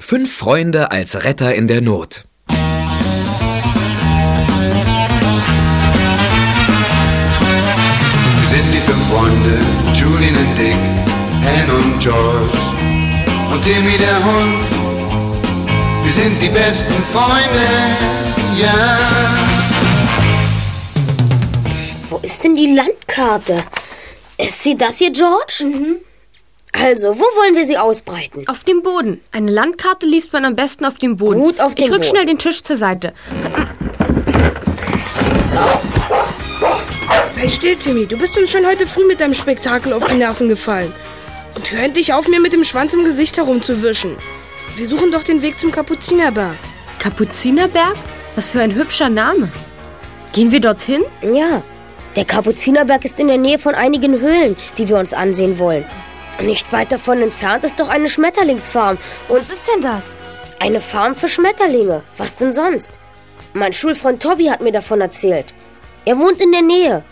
Fünf Freunde als Retter in der Not. Wir sind die fünf Freunde, Julian und Dick, Anne und George und Timmy der Hund. Wir sind die besten Freunde, ja. Wo ist denn die Landkarte? Ist sie das hier, George? Mhm. Also, wo wollen wir sie ausbreiten? Auf dem Boden. Eine Landkarte liest man am besten auf dem Boden. Gut auf dem Ich rück Boden. schnell den Tisch zur Seite. Sei still, Timmy. Du bist uns schon heute früh mit deinem Spektakel auf die Nerven gefallen. Und hör endlich auf, mir mit dem Schwanz im Gesicht herumzuwischen. Wir suchen doch den Weg zum Kapuzinerberg. Kapuzinerberg? Was für ein hübscher Name. Gehen wir dorthin? Ja, der Kapuzinerberg ist in der Nähe von einigen Höhlen, die wir uns ansehen wollen. Nicht weit davon entfernt ist doch eine Schmetterlingsfarm. Und Was ist denn das? eine Farm für Schmetterlinge. Was denn sonst? Mein Schulfreund Tobi hat mir davon erzählt. Er wohnt in der Nähe.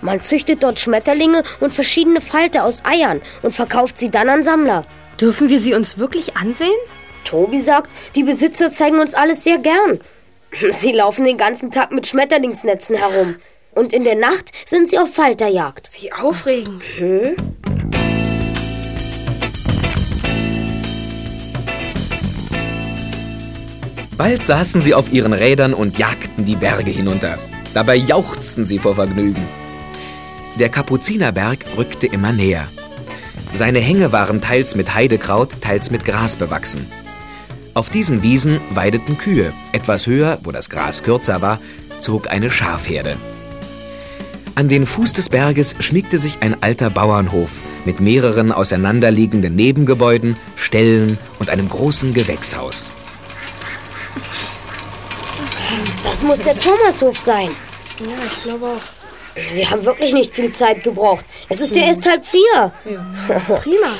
Man züchtet dort Schmetterlinge und verschiedene Falter aus Eiern und verkauft sie dann an Sammler. Dürfen wir sie uns wirklich ansehen? Tobi sagt, die Besitzer zeigen uns alles sehr gern. Sie laufen den ganzen Tag mit Schmetterlingsnetzen herum. Und in der Nacht sind sie auf Falterjagd. Wie aufregend. Bald saßen sie auf ihren Rädern und jagten die Berge hinunter. Dabei jauchzten sie vor Vergnügen. Der Kapuzinerberg rückte immer näher. Seine Hänge waren teils mit Heidekraut, teils mit Gras bewachsen. Auf diesen Wiesen weideten Kühe. Etwas höher, wo das Gras kürzer war, zog eine Schafherde. An den Fuß des Berges schmiegte sich ein alter Bauernhof mit mehreren auseinanderliegenden Nebengebäuden, Ställen und einem großen Gewächshaus. Das muss der Thomashof sein. Ja, ich glaube auch. Wir haben wirklich nicht viel Zeit gebraucht. Es ist ja erst halb vier. Prima.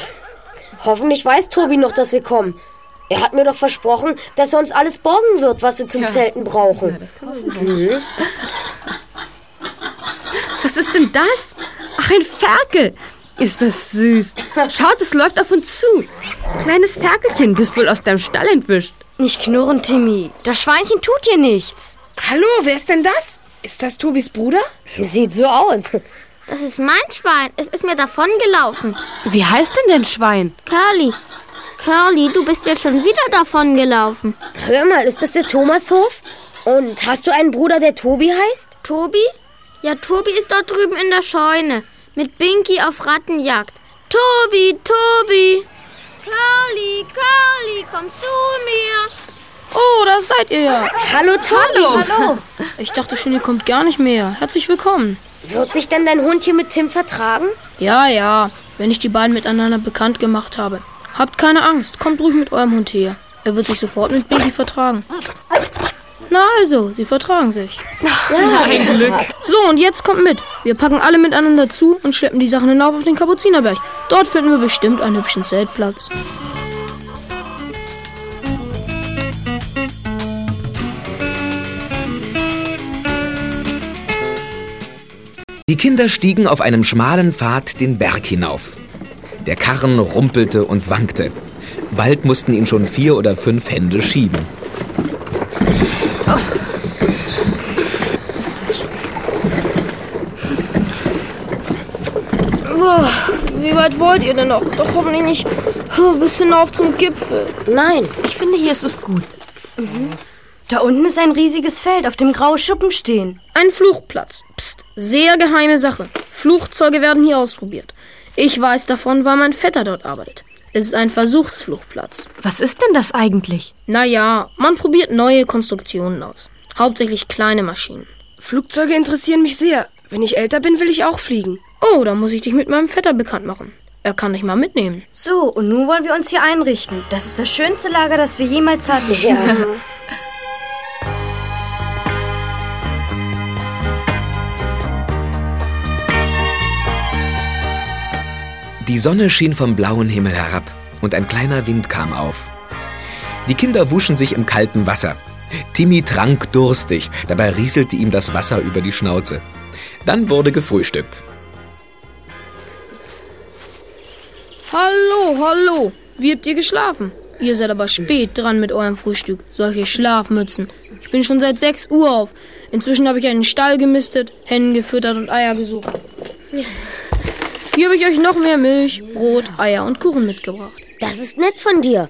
Hoffentlich weiß Tobi noch, dass wir kommen. Er hat mir doch versprochen, dass er uns alles borgen wird, was wir zum Zelten brauchen. Was ist denn das? Ach, ein Ferkel. Ist das süß. Schaut, es läuft auf uns zu. Kleines Ferkelchen, bist wohl aus deinem Stall entwischt. Nicht knurren, Timmy. Das Schweinchen tut dir nichts. Hallo, wer ist denn das? Ist das Tobis Bruder? Sieht so aus. Das ist mein Schwein. Es ist mir davongelaufen. Wie heißt denn dein Schwein? Curly. Curly, du bist mir schon wieder davongelaufen. Hör mal, ist das der Thomashof? Und hast du einen Bruder, der Tobi heißt? Tobi? Ja, Tobi ist dort drüben in der Scheune. Mit Binky auf Rattenjagd. Tobi, Tobi. Curly, Curly, komm zu mir. Oh, da seid ihr ja. Hallo Tobi. Hallo. Ich dachte schon, ihr kommt gar nicht mehr. Herzlich willkommen. Wird sich denn dein Hund hier mit Tim vertragen? Ja, ja, wenn ich die beiden miteinander bekannt gemacht habe. Habt keine Angst, kommt ruhig mit eurem Hund her. Er wird sich sofort mit Binky vertragen. Na also, sie vertragen sich. So, und jetzt kommt mit. Wir packen alle miteinander zu und schleppen die Sachen hinauf auf den Kapuzinerberg. Dort finden wir bestimmt einen hübschen Zeltplatz. Die Kinder stiegen auf einem schmalen Pfad den Berg hinauf. Der Karren rumpelte und wankte. Bald mussten ihn schon vier oder fünf Hände schieben. Boah, wie weit wollt ihr denn noch? Doch hoffentlich nicht oh, bis hinauf zum Gipfel. Nein. Ich finde, hier ist es gut. Da unten ist ein riesiges Feld, auf dem graue Schuppen stehen. Ein Fluchplatz. Psst, sehr geheime Sache. Flugzeuge werden hier ausprobiert. Ich weiß davon, weil mein Vetter dort arbeitet. Es ist ein Versuchsfluchtplatz. Was ist denn das eigentlich? Naja, man probiert neue Konstruktionen aus. Hauptsächlich kleine Maschinen. Flugzeuge interessieren mich sehr. Wenn ich älter bin, will ich auch fliegen. Oh, da muss ich dich mit meinem Vetter bekannt machen. Er kann dich mal mitnehmen. So, und nun wollen wir uns hier einrichten. Das ist das schönste Lager, das wir jemals hatten. Ja. Die Sonne schien vom blauen Himmel herab und ein kleiner Wind kam auf. Die Kinder wuschen sich im kalten Wasser. Timmy trank durstig, dabei rieselte ihm das Wasser über die Schnauze. Dann wurde gefrühstückt. Hallo, hallo. Wie habt ihr geschlafen? Ihr seid aber spät dran mit eurem Frühstück. Solche Schlafmützen. Ich bin schon seit 6 Uhr auf. Inzwischen habe ich einen Stall gemistet, Hennen gefüttert und Eier gesucht. Hier habe ich euch noch mehr Milch, Brot, Eier und Kuchen mitgebracht. Das ist nett von dir.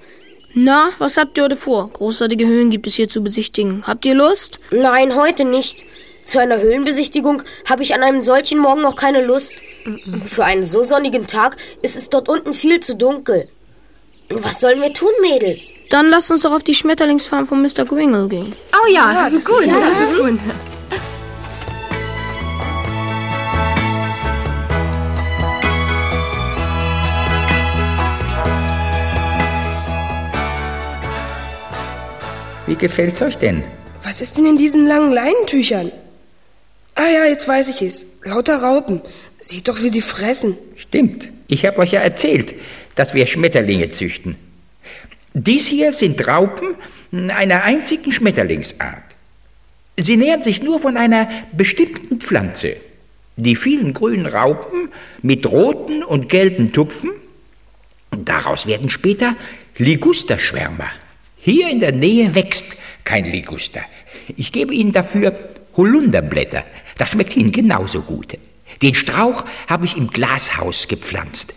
Na, was habt ihr heute vor? Großartige Höhlen gibt es hier zu besichtigen. Habt ihr Lust? Nein, heute nicht. Zu einer Höhlenbesichtigung habe ich an einem solchen Morgen noch keine Lust. Für einen so sonnigen Tag ist es dort unten viel zu dunkel. Was sollen wir tun, Mädels? Dann lasst uns doch auf die Schmetterlingsfarm von Mr. Gringle gehen. Oh ja, gut. das ist gut. Wie gefällt's euch denn? Was ist denn in diesen langen Leinentüchern? Ah ja, jetzt weiß ich es. Lauter Raupen. Seht doch, wie sie fressen. Stimmt. Ich habe euch ja erzählt, dass wir Schmetterlinge züchten. Dies hier sind Raupen einer einzigen Schmetterlingsart. Sie nähern sich nur von einer bestimmten Pflanze. Die vielen grünen Raupen mit roten und gelben Tupfen, daraus werden später Ligusterschwärmer. Hier in der Nähe wächst kein Liguster. Ich gebe Ihnen dafür Holunderblätter. Das schmeckt Ihnen genauso gut. Den Strauch habe ich im Glashaus gepflanzt.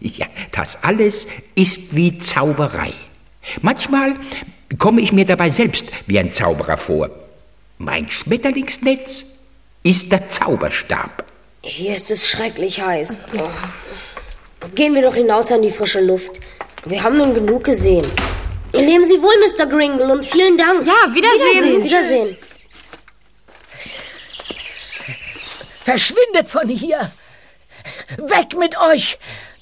Ja, das alles ist wie Zauberei. Manchmal komme ich mir dabei selbst wie ein Zauberer vor. Mein Schmetterlingsnetz ist der Zauberstab. Hier ist es schrecklich heiß. Oh. Gehen wir doch hinaus an die frische Luft. Wir haben nun genug gesehen. Leben Sie wohl, Mr. Gringle, und vielen Dank. Ja, Wiedersehen. Wiedersehen. Wiedersehen. Verschwindet von hier! Weg mit euch!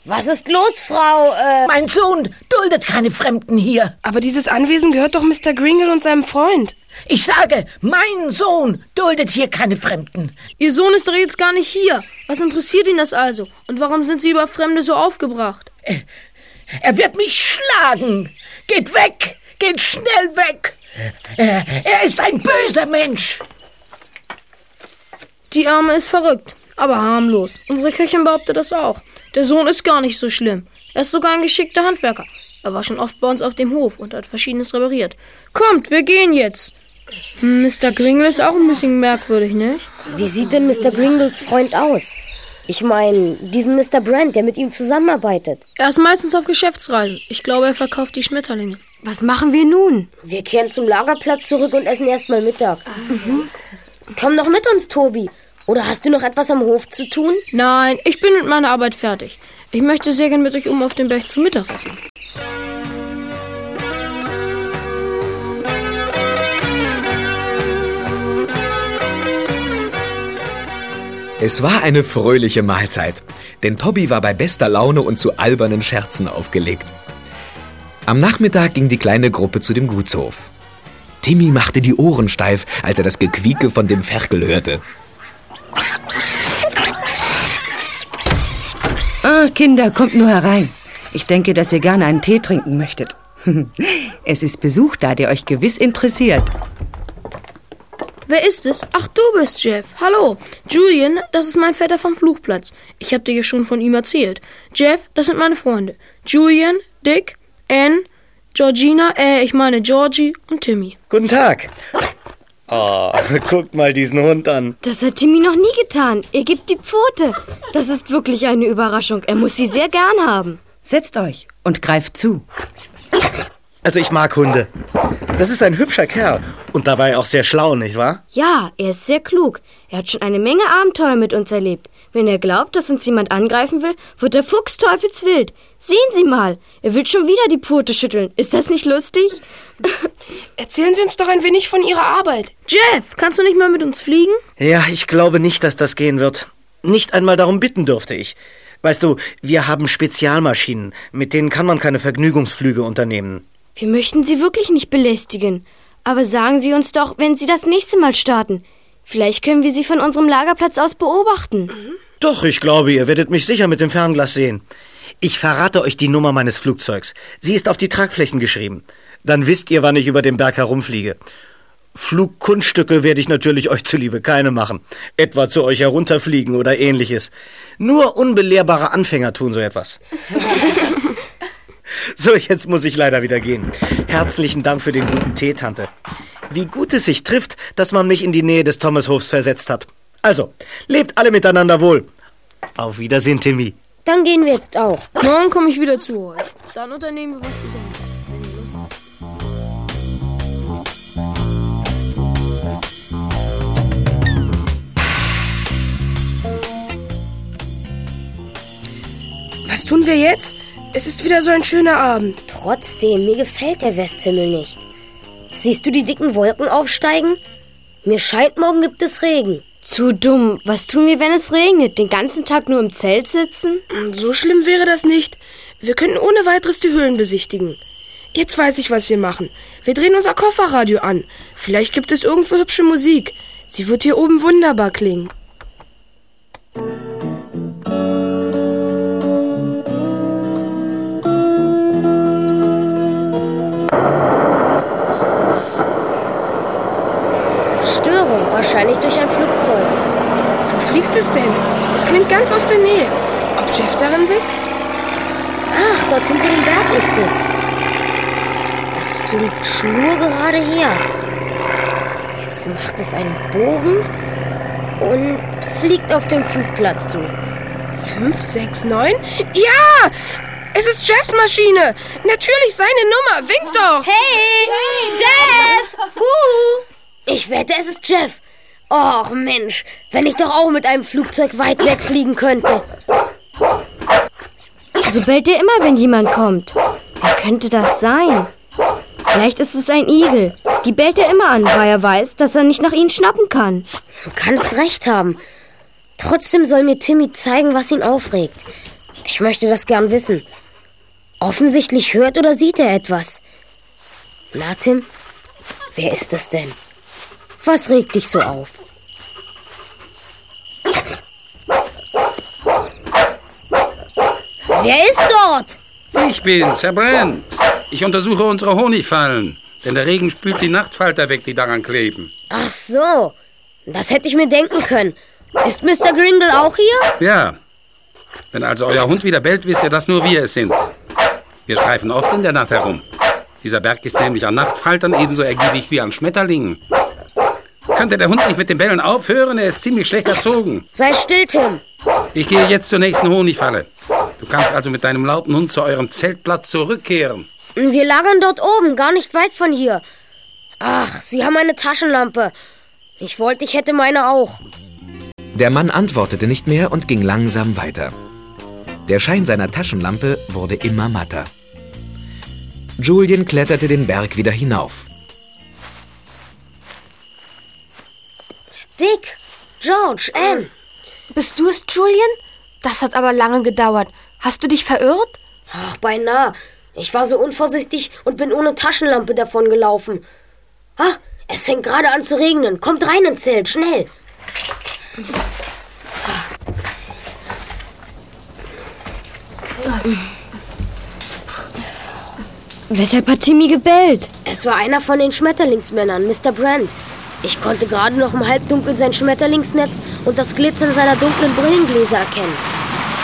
Was ist los, Frau? Äh, Mein Sohn duldet keine Fremden hier. Aber dieses Anwesen gehört doch Mr. Gringle und seinem Freund. Ich sage, mein Sohn duldet hier keine Fremden. Ihr Sohn ist doch jetzt gar nicht hier. Was interessiert ihn das also? Und warum sind Sie über Fremde so aufgebracht? Er wird mich schlagen. Geht weg! Geht schnell weg! Er, er ist ein böser Mensch. Die Arme ist verrückt, aber harmlos. Unsere Köchin behauptet das auch. Der Sohn ist gar nicht so schlimm. Er ist sogar ein geschickter Handwerker. Er war schon oft bei uns auf dem Hof und hat verschiedenes repariert. Kommt, wir gehen jetzt. Hm, Mr. Gringle ist auch ein bisschen merkwürdig, nicht? wie sieht denn Mr. Gringles Freund aus? Ich meine, diesen Mr. Brand, der mit ihm zusammenarbeitet. Er ist meistens auf Geschäftsreisen. Ich glaube, er verkauft die Schmetterlinge. Was machen wir nun? Wir kehren zum Lagerplatz zurück und essen erstmal Mittag. Komm doch mit uns, Tobi. Oder hast du noch etwas am Hof zu tun? Nein, ich bin mit meiner Arbeit fertig. Ich möchte sehr gern mit euch um auf den Berg zu Mittag essen. Es war eine fröhliche Mahlzeit, denn Tobi war bei bester Laune und zu albernen Scherzen aufgelegt. Am Nachmittag ging die kleine Gruppe zu dem Gutshof. Timmy machte die Ohren steif, als er das Gequieke von dem Ferkel hörte. Ah, Kinder, kommt nur herein. Ich denke, dass ihr gerne einen Tee trinken möchtet. Es ist Besuch da, der euch gewiss interessiert. Wer ist es? Ach, du bist Jeff. Hallo. Julian, das ist mein Vetter vom Fluchplatz. Ich habe dir ja schon von ihm erzählt. Jeff, das sind meine Freunde. Julian, Dick, Anne, Georgina, äh, ich meine Georgie und Timmy. Guten Tag. Oh, guckt mal diesen Hund an. Das hat Timmy noch nie getan. Er gibt die Pfote. Das ist wirklich eine Überraschung. Er muss sie sehr gern haben. Setzt euch und greift zu. Also ich mag Hunde. Das ist ein hübscher Kerl und dabei auch sehr schlau, nicht wahr? Ja, er ist sehr klug. Er hat schon eine Menge Abenteuer mit uns erlebt. Wenn er glaubt, dass uns jemand angreifen will, wird der Fuchs teufelswild. Sehen Sie mal, er will schon wieder die Pfote schütteln. Ist das nicht lustig? Erzählen Sie uns doch ein wenig von Ihrer Arbeit. Jeff, kannst du nicht mal mit uns fliegen? Ja, ich glaube nicht, dass das gehen wird. Nicht einmal darum bitten dürfte ich. Weißt du, wir haben Spezialmaschinen, mit denen kann man keine Vergnügungsflüge unternehmen. Wir möchten Sie wirklich nicht belästigen. Aber sagen Sie uns doch, wenn Sie das nächste Mal starten. Vielleicht können wir Sie von unserem Lagerplatz aus beobachten. Doch, ich glaube, ihr werdet mich sicher mit dem Fernglas sehen. Ich verrate euch die Nummer meines Flugzeugs. Sie ist auf die Tragflächen geschrieben. Dann wisst ihr, wann ich über den Berg herumfliege. Flugkunststücke werde ich natürlich euch zuliebe keine machen. Etwa zu euch herunterfliegen oder ähnliches. Nur unbelehrbare Anfänger tun so etwas. So, jetzt muss ich leider wieder gehen. Herzlichen Dank für den guten Tee, Tante. Wie gut es sich trifft, dass man mich in die Nähe des Thomas-Hofs versetzt hat. Also, lebt alle miteinander wohl. Auf Wiedersehen, Timmy. Dann gehen wir jetzt auch. Morgen komme ich wieder zu euch. Dann unternehmen wir was Besonderes. Was tun wir jetzt? Es ist wieder so ein schöner Abend. Trotzdem, mir gefällt der Westhimmel nicht. Siehst du die dicken Wolken aufsteigen? Mir scheint, morgen gibt es Regen. Zu dumm. Was tun wir, wenn es regnet? Den ganzen Tag nur im Zelt sitzen? So schlimm wäre das nicht. Wir könnten ohne weiteres die Höhlen besichtigen. Jetzt weiß ich, was wir machen. Wir drehen unser Kofferradio an. Vielleicht gibt es irgendwo hübsche Musik. Sie wird hier oben wunderbar klingen. Wahrscheinlich durch ein Flugzeug. Wo fliegt es denn? Es klingt ganz aus der Nähe. Ob Jeff darin sitzt? Ach, dort hinter dem Berg ist es. Es fliegt schnurgerade her. Jetzt macht es einen Bogen und fliegt auf den Flugplatz zu. Fünf, sechs, neun? Ja! Es ist Jeffs Maschine! Natürlich seine Nummer! Wink doch! Hey! Jeff! Huhu! Ich wette, es ist Jeff. Och Mensch, wenn ich doch auch mit einem Flugzeug weit wegfliegen könnte. So bellt er immer, wenn jemand kommt. Wer könnte das sein? Vielleicht ist es ein Igel. Die bellt er immer an, weil er weiß, dass er nicht nach ihnen schnappen kann. Du kannst recht haben. Trotzdem soll mir Timmy zeigen, was ihn aufregt. Ich möchte das gern wissen. Offensichtlich hört oder sieht er etwas. Na, Tim, wer ist es denn? Was regt dich so auf? Wer ist dort? Ich bin's, Herr Brand. Ich untersuche unsere Honigfallen, denn der Regen spült die Nachtfalter weg, die daran kleben. Ach so, das hätte ich mir denken können. Ist Mr. Gringle auch hier? Ja. Wenn also euer Hund wieder bellt, wisst ihr, dass nur wir es sind. Wir streifen oft in der Nacht herum. Dieser Berg ist nämlich an Nachtfaltern ebenso ergiebig wie an Schmetterlingen. Könnte der Hund nicht mit dem Bellen aufhören? Er ist ziemlich schlecht erzogen. Sei still, Tim. Ich gehe jetzt zur nächsten Honigfalle. Du kannst also mit deinem lauten Hund zu eurem Zeltplatz zurückkehren. Wir lagern dort oben, gar nicht weit von hier. Ach, Sie haben eine Taschenlampe. Ich wollte, ich hätte meine auch. Der Mann antwortete nicht mehr und ging langsam weiter. Der Schein seiner Taschenlampe wurde immer matter. Julian kletterte den Berg wieder hinauf. Dick, George, Anne. Bist du es, Julian? Das hat aber lange gedauert. Hast du dich verirrt? Ach, beinahe. Ich war so unvorsichtig und bin ohne Taschenlampe davon gelaufen. Ah, es fängt gerade an zu regnen. Kommt rein ins Zelt, schnell. So. Weshalb hat Timmy gebellt? Es war einer von den Schmetterlingsmännern, Mr. Brand. Ich konnte gerade noch im Halbdunkel sein Schmetterlingsnetz und das Glitzern seiner dunklen Brillengläser erkennen.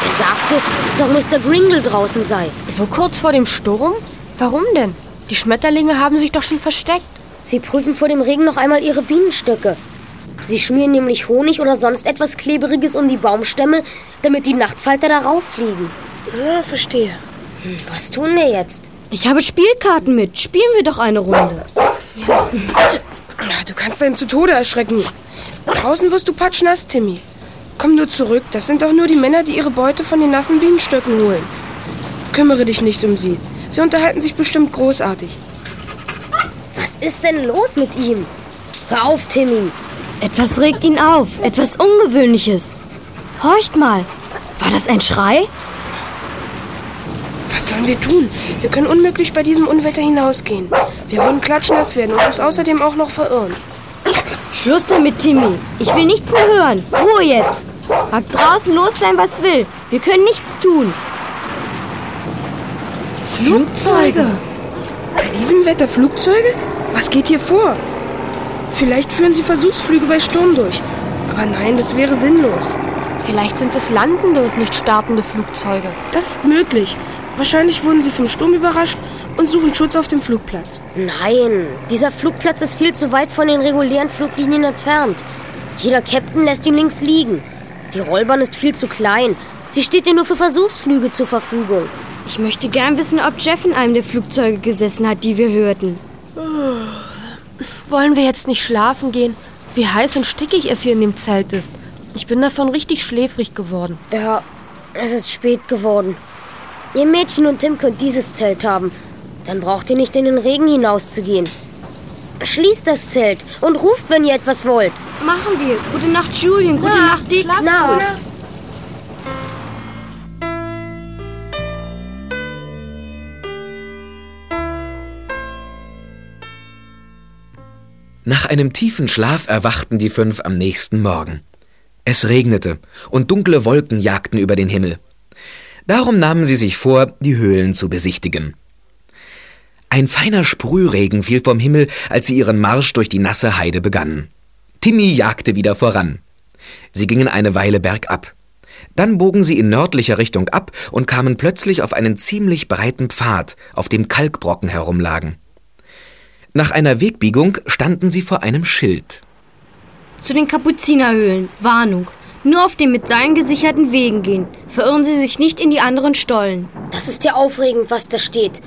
Er sagte, dass auch Mr. Gringle draußen sei. So kurz vor dem Sturm? Warum denn? Die Schmetterlinge haben sich doch schon versteckt. Sie prüfen vor dem Regen noch einmal ihre Bienenstöcke. Sie schmieren nämlich Honig oder sonst etwas Kleberiges um die Baumstämme, damit die Nachtfalter darauf fliegen. Ja, verstehe. Hm, was tun wir jetzt? Ich habe Spielkarten mit. Spielen wir doch eine Runde. Ja. Du kannst einen zu Tode erschrecken. Draußen wirst du patschnass, Timmy. Komm nur zurück. Das sind doch nur die Männer, die ihre Beute von den nassen Bienenstöcken holen. Kümmere dich nicht um sie. Sie unterhalten sich bestimmt großartig. Was ist denn los mit ihm? Hör auf, Timmy. Etwas regt ihn auf. Etwas Ungewöhnliches. Horcht mal. War das ein Schrei? Was sollen wir tun? Wir können unmöglich bei diesem Unwetter hinausgehen. Wir würden klatschnass werden und uns außerdem auch noch verirren. Schluss damit, Timmy. Ich will nichts mehr hören. Ruhe jetzt. Mag draußen los sein, was will. Wir können nichts tun. Flugzeuge. Bei diesem Wetter Flugzeuge? Was geht hier vor? Vielleicht führen sie Versuchsflüge bei Sturm durch. Aber nein, das wäre sinnlos. Vielleicht sind es landende und nicht startende Flugzeuge. Das ist möglich. Wahrscheinlich wurden sie vom Sturm überrascht und suchen Schutz auf dem Flugplatz. Nein, dieser Flugplatz ist viel zu weit von den regulären Fluglinien entfernt. Jeder Captain lässt ihn links liegen. Die Rollbahn ist viel zu klein. Sie steht dir nur für Versuchsflüge zur Verfügung. Ich möchte gern wissen, ob Jeff in einem der Flugzeuge gesessen hat, die wir hörten. Wollen wir jetzt nicht schlafen gehen? Wie heiß und stickig es hier in dem Zelt ist. Ich bin davon richtig schläfrig geworden. Ja, es ist spät geworden. Ihr Mädchen und Tim könnt dieses Zelt haben. Dann braucht ihr nicht in den Regen hinauszugehen. Schließt das Zelt und ruft, wenn ihr etwas wollt. Machen wir. Gute Nacht, Julian. Gute Na, Nacht, Dick. schlaf gut. Nach einem tiefen Schlaf erwachten die fünf am nächsten Morgen. Es regnete und dunkle Wolken jagten über den Himmel. Darum nahmen sie sich vor, die Höhlen zu besichtigen. Ein feiner Sprühregen fiel vom Himmel, als sie ihren Marsch durch die nasse Heide begannen. Timmy jagte wieder voran. Sie gingen eine Weile bergab. Dann bogen sie in nördlicher Richtung ab und kamen plötzlich auf einen ziemlich breiten Pfad, auf dem Kalkbrocken herumlagen. Nach einer Wegbiegung standen sie vor einem Schild. Zu den Kapuzinerhöhlen. Warnung. Nur auf den mit Seilen gesicherten Wegen gehen. Verirren Sie sich nicht in die anderen Stollen. Das ist ja aufregend, was da steht.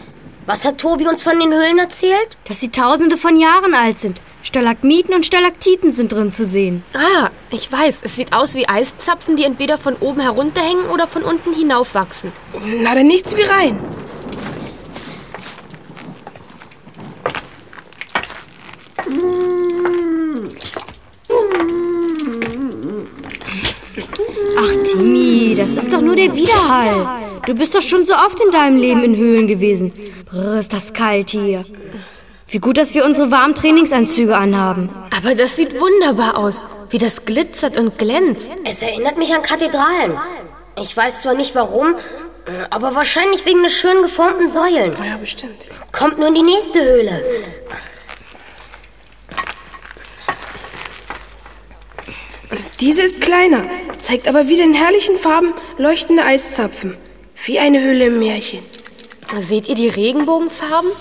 Was hat Tobi uns von den Höhlen erzählt? Dass sie tausende von Jahren alt sind. Stalagmiten und Stalaktiten sind drin zu sehen. Ah, ich weiß. Es sieht aus wie Eiszapfen, die entweder von oben herunterhängen oder von unten hinaufwachsen. Na, dann nichts wie rein. Ach, Timmy, das ist doch nur der Widerhall. Du bist doch schon so oft in deinem Leben in Höhlen gewesen. Brr, ist das kalt hier. Wie gut, dass wir unsere warmen Trainingsanzüge anhaben. Aber das sieht wunderbar aus, wie das glitzert und glänzt. Es erinnert mich an Kathedralen. Ich weiß zwar nicht warum, aber wahrscheinlich wegen der schön geformten Säulen. Ja, bestimmt. Kommt nur in die nächste Höhle. Diese ist kleiner, zeigt aber wieder in herrlichen Farben leuchtende Eiszapfen. Wie eine Höhle im Märchen. Seht ihr die Regenbogenfarben?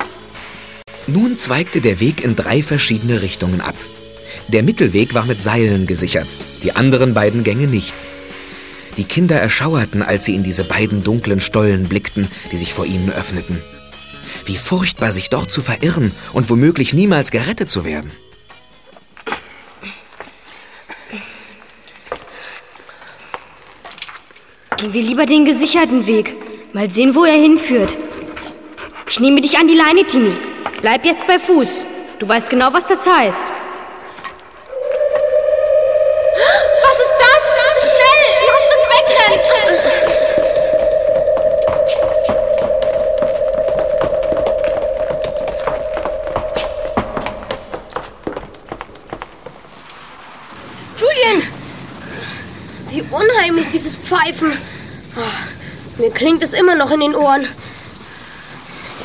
Nun zweigte der Weg in drei verschiedene Richtungen ab. Der Mittelweg war mit Seilen gesichert, die anderen beiden Gänge nicht. Die Kinder erschauerten, als sie in diese beiden dunklen Stollen blickten, die sich vor ihnen öffneten. Wie furchtbar, sich dort zu verirren und womöglich niemals gerettet zu werden. Gehen wir lieber den gesicherten Weg. Mal sehen, wo er hinführt. Ich nehme dich an die Leine, Timmy. Bleib jetzt bei Fuß. Du weißt genau, was das heißt. Was ist das? Schnell! Lasst uns wegrennen! Julian! Wie unheimlich dieses Pfeifen. Oh, mir klingt es immer noch in den Ohren.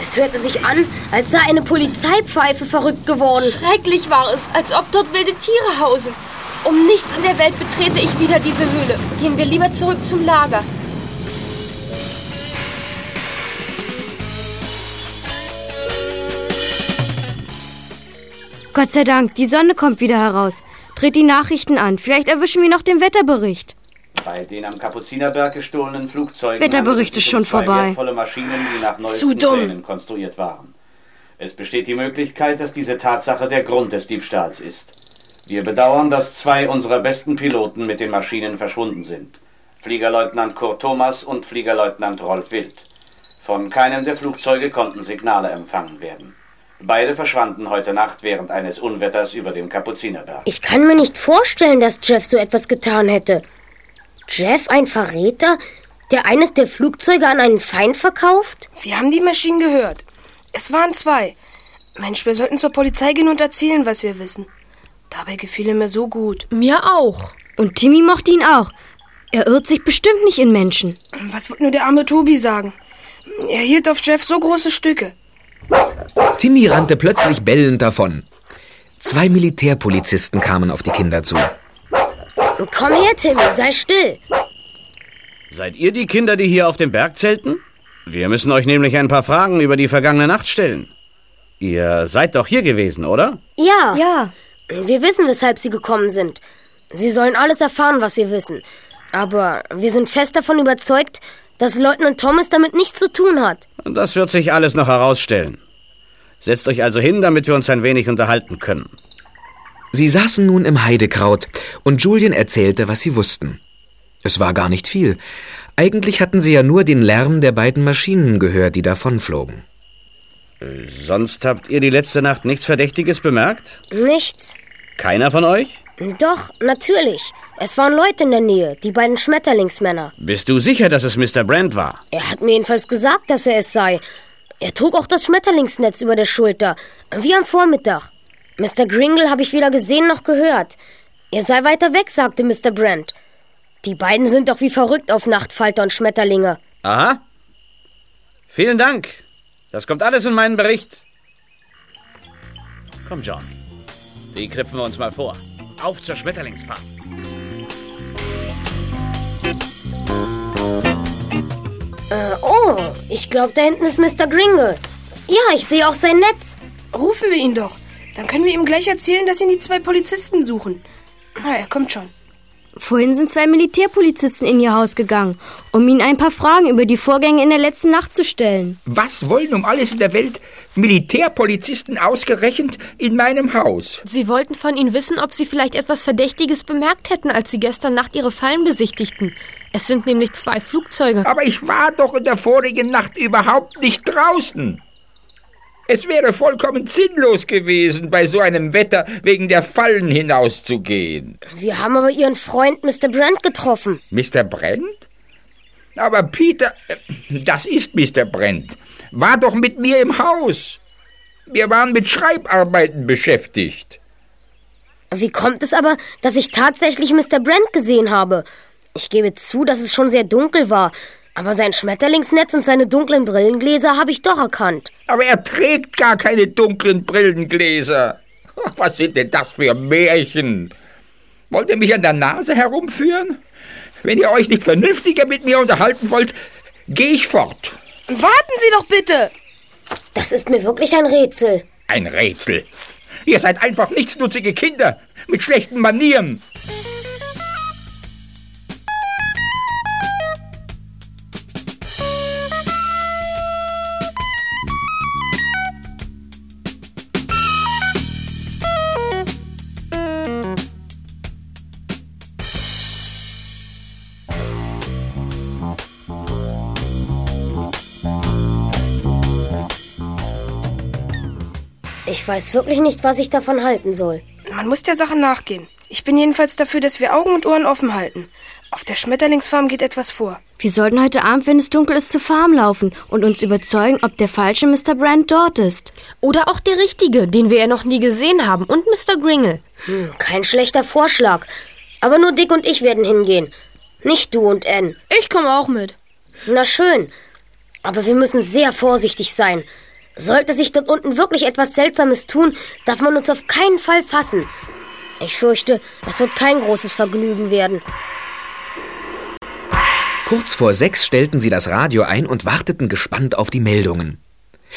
Es hörte sich an, als sei eine Polizeipfeife verrückt geworden. Schrecklich war es, als ob dort wilde Tiere hausen. Um nichts in der Welt betrete ich wieder diese Höhle. Gehen wir lieber zurück zum Lager. Gott sei Dank, die Sonne kommt wieder heraus. Dreht die Nachrichten an. Vielleicht erwischen wir noch den Wetterbericht. Bei den am Kapuzinerberg gestohlenen Flugzeugen Wetterbericht handelt es ist sich schon um vorbei. wertvolle Maschinen, die nach Zu neuesten dumm. Plänen konstruiert waren. Es besteht die Möglichkeit, dass diese Tatsache der Grund des Diebstahls ist. Wir bedauern, dass zwei unserer besten Piloten mit den Maschinen verschwunden sind. Fliegerleutnant Kurt Thomas und Fliegerleutnant Rolf Wild. Von keinem der Flugzeuge konnten Signale empfangen werden. Beide verschwanden heute Nacht während eines Unwetters über dem Kapuzinerberg. Ich kann mir nicht vorstellen, dass Jeff so etwas getan hätte. Jeff ein Verräter, der eines der Flugzeuge an einen Feind verkauft? Wir haben die Maschinen gehört. Es waren zwei. Mensch, wir sollten zur Polizei gehen und erzählen, was wir wissen. Dabei gefiel er mir so gut. Mir auch. Und Timmy mochte ihn auch. Er irrt sich bestimmt nicht in Menschen. Was wird nur der arme Tobi sagen? Er hielt auf Jeff so große Stücke. Timmy rannte plötzlich bellend davon. Zwei Militärpolizisten kamen auf die Kinder zu. Komm her, Timmy, sei still. Seid ihr die Kinder, die hier auf dem Berg zelten? Wir müssen euch nämlich ein paar Fragen über die vergangene Nacht stellen. Ihr seid doch hier gewesen, oder? Ja. Ja. Wir wissen, weshalb Sie gekommen sind. Sie sollen alles erfahren, was Sie wissen. Aber wir sind fest davon überzeugt, dass Leutnant Thomas damit nichts zu tun hat. Das wird sich alles noch herausstellen. Setzt euch also hin, damit wir uns ein wenig unterhalten können. Sie saßen nun im Heidekraut und Julien erzählte, was sie wussten. Es war gar nicht viel. Eigentlich hatten sie ja nur den Lärm der beiden Maschinen gehört, die davonflogen. Sonst habt ihr die letzte Nacht nichts Verdächtiges bemerkt? Nichts. Keiner von euch? Doch, natürlich. Es waren Leute in der Nähe, die beiden Schmetterlingsmänner. Bist du sicher, dass es Mr. Brand war? Er hat mir jedenfalls gesagt, dass er es sei. Er trug auch das Schmetterlingsnetz über der Schulter, wie am Vormittag. Mr. Gringle habe ich weder gesehen noch gehört. Er sei weiter weg, sagte Mr. Brand. Die beiden sind doch wie verrückt auf Nachtfalter und Schmetterlinge. Aha. Vielen Dank. Das kommt alles in meinen Bericht. Komm, John. Die knüpfen wir uns mal vor. Auf zur Schmetterlingsfahrt. Äh, oh, ich glaube, da hinten ist Mr. Gringle. Ja, ich sehe auch sein Netz. Rufen wir ihn doch. Dann können wir ihm gleich erzählen, dass ihn die zwei Polizisten suchen. Na, er kommt schon. Vorhin sind zwei Militärpolizisten in ihr Haus gegangen, um ihnen ein paar Fragen über die Vorgänge in der letzten Nacht zu stellen. Was wollen um alles in der Welt Militärpolizisten ausgerechnet in meinem Haus? Sie wollten von Ihnen wissen, ob Sie vielleicht etwas Verdächtiges bemerkt hätten, als Sie gestern Nacht Ihre Fallen besichtigten. Es sind nämlich zwei Flugzeuge. Aber ich war doch in der vorigen Nacht überhaupt nicht draußen. Es wäre vollkommen sinnlos gewesen, bei so einem Wetter wegen der Fallen hinauszugehen. Wir haben aber Ihren Freund Mr. Brand getroffen. Mr. Brent? Aber Peter, äh, das ist Mr. Brent, war doch mit mir im Haus. Wir waren mit Schreibarbeiten beschäftigt. Wie kommt es aber, dass ich tatsächlich Mr. Brand gesehen habe? Ich gebe zu, dass es schon sehr dunkel war, aber sein Schmetterlingsnetz und seine dunklen Brillengläser habe ich doch erkannt. Aber er trägt gar keine dunklen Brillengläser. Was sind denn das für Märchen? Wollt ihr mich an der Nase herumführen? Wenn ihr euch nicht vernünftiger mit mir unterhalten wollt, gehe ich fort. Warten Sie doch bitte! Das ist mir wirklich ein Rätsel. Ein Rätsel. Ihr seid einfach nichtsnutzige Kinder mit schlechten Manieren. Ich weiß wirklich nicht, was ich davon halten soll. Man muss der Sache nachgehen. Ich bin jedenfalls dafür, dass wir Augen und Ohren offen halten. Auf der Schmetterlingsfarm geht etwas vor. Wir sollten heute Abend, wenn es dunkel ist, zur Farm laufen und uns überzeugen, ob der falsche Mr. Brand dort ist. Oder auch der richtige, den wir ja noch nie gesehen haben, und Mr. Gringle. Hm, kein schlechter Vorschlag. Aber nur Dick und ich werden hingehen. Nicht du und Ann. Ich komme auch mit. Na schön. Aber wir müssen sehr vorsichtig sein. Sollte sich dort unten wirklich etwas Seltsames tun, darf man uns auf keinen Fall fassen. Ich fürchte, das wird kein großes Vergnügen werden. Kurz vor sechs stellten sie das Radio ein und warteten gespannt auf die Meldungen.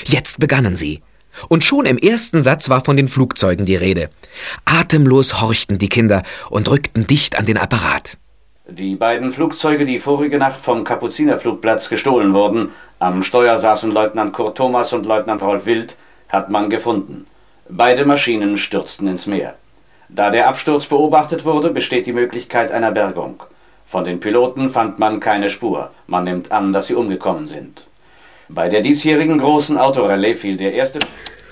Jetzt begannen sie. Und schon im ersten Satz war von den Flugzeugen die Rede. Atemlos horchten die Kinder und rückten dicht an den Apparat. Die beiden Flugzeuge, die vorige Nacht vom Kapuzinerflugplatz gestohlen wurden, am Steuer saßen Leutnant Kurt Thomas und Leutnant Rolf Wild, hat man gefunden. Beide Maschinen stürzten ins Meer. Da der Absturz beobachtet wurde, besteht die Möglichkeit einer Bergung. Von den Piloten fand man keine Spur. Man nimmt an, dass sie umgekommen sind. Bei der diesjährigen großen Autorallye fiel der erste.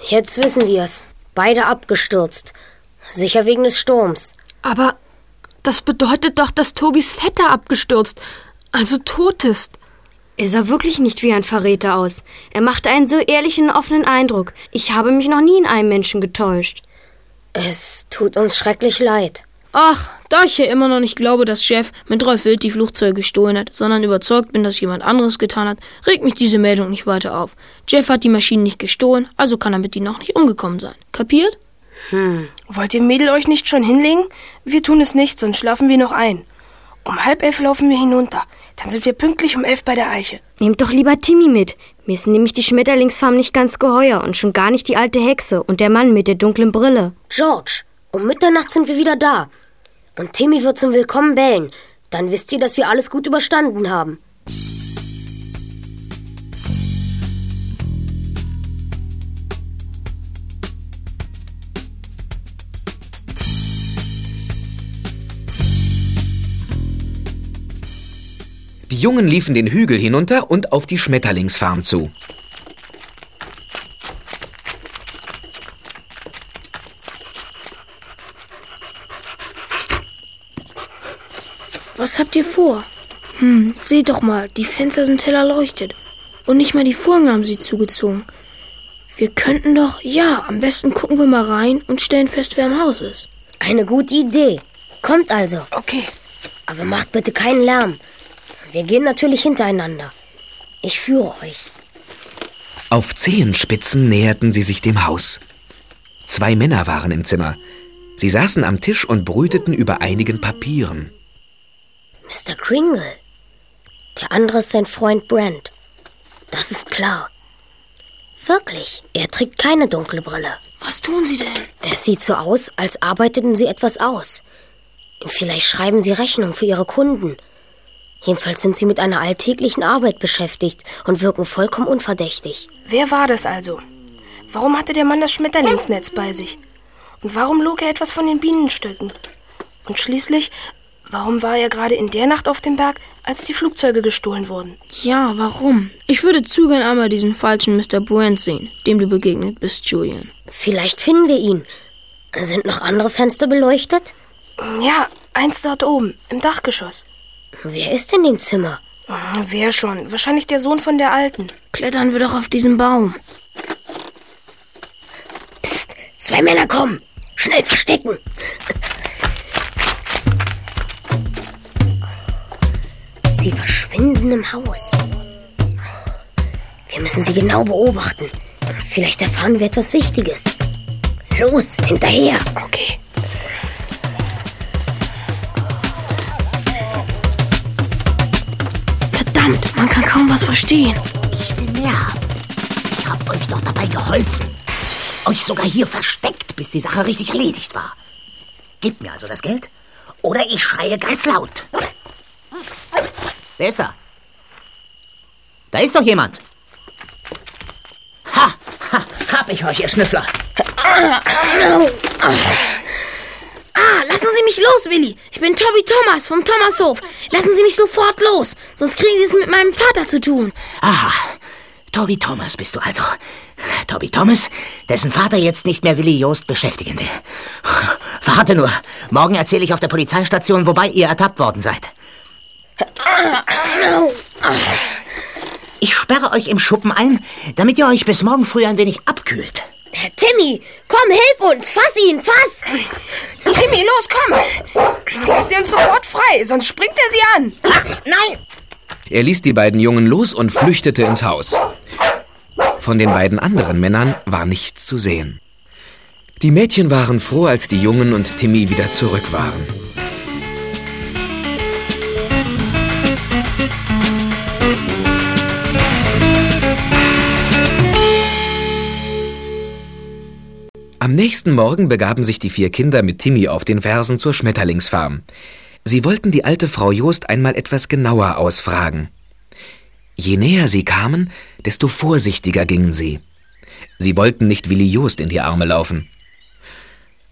Jetzt wissen wir's. Beide abgestürzt. Sicher wegen des Sturms. Aber das bedeutet doch, dass Tobis Vetter abgestürzt, also tot ist. Er sah wirklich nicht wie ein Verräter aus. Er machte einen so ehrlichen offenen Eindruck. Ich habe mich noch nie in einem Menschen getäuscht. Es tut uns schrecklich leid. Ach, da ich ja immer noch nicht glaube, dass Chef mit Rolf Wild die Flugzeuge gestohlen hat, sondern überzeugt bin, dass jemand anderes getan hat, regt mich diese Meldung nicht weiter auf. Jeff hat die Maschinen nicht gestohlen, also kann er mit ihnen noch nicht umgekommen sein. Kapiert? Hm. Wollt ihr Mädel euch nicht schon hinlegen? Wir tun es nicht, sonst schlafen wir noch ein. Um halb elf laufen wir hinunter. Dann sind wir pünktlich um elf bei der Eiche. Nehmt doch lieber Timmy mit. Mir ist nämlich die Schmetterlingsfarm nicht ganz geheuer und schon gar nicht die alte Hexe und der Mann mit der dunklen Brille. George, um Mitternacht sind wir wieder da. Und Timmy wird zum Willkommen bellen. Dann wisst ihr, dass wir alles gut überstanden haben. Die Jungen liefen den Hügel hinunter und auf die Schmetterlingsfarm zu. Was habt ihr vor? Hm, seht doch mal, die Fenster sind hell erleuchtet. Und nicht mal die Vorhänge haben sie zugezogen. Wir könnten doch, ja, am besten gucken wir mal rein und stellen fest, wer im Haus ist. Eine gute Idee. Kommt also. Okay. Aber macht bitte keinen Lärm. Wir gehen natürlich hintereinander. Ich führe euch. Auf Zehenspitzen näherten sie sich dem Haus. Zwei Männer waren im Zimmer. Sie saßen am Tisch und brüteten über einigen Papieren. Mr. Kringle. Der andere ist sein Freund Brent. Das ist klar. Wirklich, er trägt keine dunkle Brille. Was tun Sie denn? Es sieht so aus, als arbeiteten Sie etwas aus. Vielleicht schreiben Sie Rechnung für Ihre Kunden. Jedenfalls sind Sie mit einer alltäglichen Arbeit beschäftigt und wirken vollkommen unverdächtig. Wer war das also? Warum hatte der Mann das Schmetterlingsnetz bei sich? Und warum log er etwas von den Bienenstöcken? Und schließlich, warum war er gerade in der Nacht auf dem Berg, als die Flugzeuge gestohlen wurden? Ja, warum? Ich würde zu gern einmal diesen falschen Mr. Brent sehen, dem du begegnet bist, Julian. Vielleicht finden wir ihn. Sind noch andere Fenster beleuchtet? Ja, eins dort oben, im Dachgeschoss. Wer ist in dem Zimmer? Wer schon? Wahrscheinlich der Sohn von der Alten. Klettern wir doch auf diesen Baum. Psst, zwei Männer kommen. Schnell verstecken. Sie verschwinden im Haus. Wir müssen sie genau beobachten. Vielleicht erfahren wir etwas Wichtiges. Los, hinterher. Okay. Man kann kaum was verstehen. Ich will mehr haben. Ich habe euch doch dabei geholfen. Euch sogar hier versteckt, bis die Sache richtig erledigt war. Gebt mir also das Geld, oder ich schreie ganz laut. Wer ist da? Da ist doch jemand. Ha, ha, hab ich euch, ihr Schnüffler. Lassen Sie mich los, Willi. Ich bin Toby Thomas vom Thomashof. Lassen Sie mich sofort los, sonst kriegen Sie es mit meinem Vater zu tun. Aha, Toby Thomas bist du also. Toby Thomas, dessen Vater jetzt nicht mehr Willi Joost beschäftigen will. Warte nur, morgen erzähle ich auf der Polizeistation, wobei ihr ertappt worden seid. Ich sperre euch im Schuppen ein, damit ihr euch bis morgen früh ein wenig abkühlt. Timmy, komm, hilf uns. Fass ihn, fass. Timmy, los, komm. Lass sie uns sofort frei, sonst springt er sie an. Nein! Er ließ die beiden Jungen los und flüchtete ins Haus. Von den beiden anderen Männern war nichts zu sehen. Die Mädchen waren froh, als die Jungen und Timmy wieder zurück waren. Nächsten Morgen begaben sich die vier Kinder mit Timmy auf den Fersen zur Schmetterlingsfarm. Sie wollten die alte Frau Jost einmal etwas genauer ausfragen. Je näher sie kamen, desto vorsichtiger gingen sie. Sie wollten nicht Willi Jost in die Arme laufen.